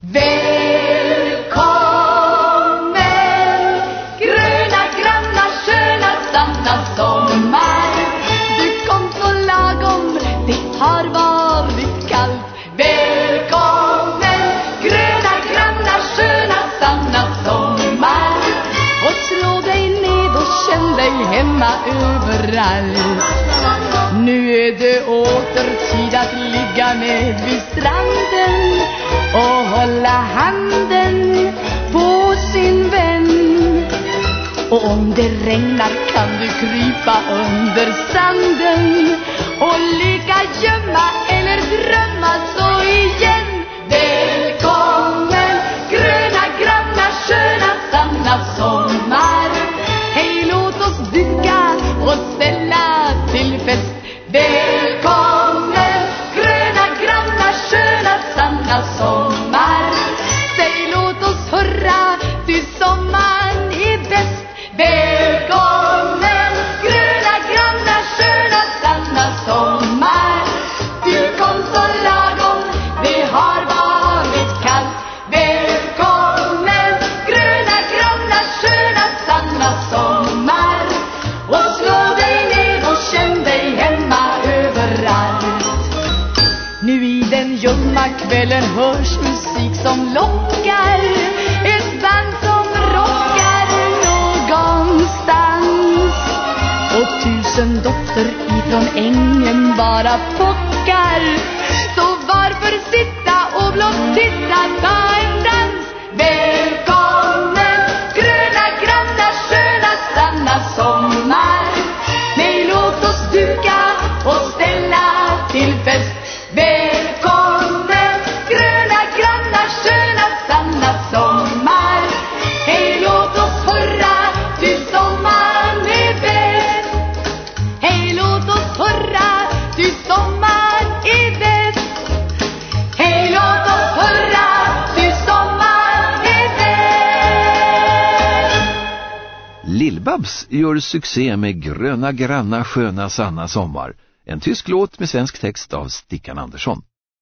Välkommen gröna, granna, sköna, sanna sommar. Du kom så lagom, det har varit kallt. Välkommen gröna, granna, sköna, sanna sommar. Och slå dig ned och känn dig hemma överallt. Nu är det åter tid att ligga med vid stranden det regnar kan du krypa under sanden och leka gömma eller drömma så igen. Välkommen gröna, granna, sköna, sanna sommar. Hej låt oss duka och ställa till fest. Välkommen gröna, granna, sköna, sanna sommar. Den ljumma kvällen hörs musik som lockar. Ett band som rockar någonstans. Och tusen dotter ifrån ängen bara pockar. Så varför sitta och blott titta, ta en dans? Välkommen gröna, granna, sköna, sanna sommar. Nej, låt oss duka och ställa till fest. Lillbabs gör succé med Gröna granna sköna sanna sommar. En tysk låt med svensk text av Stickan Andersson.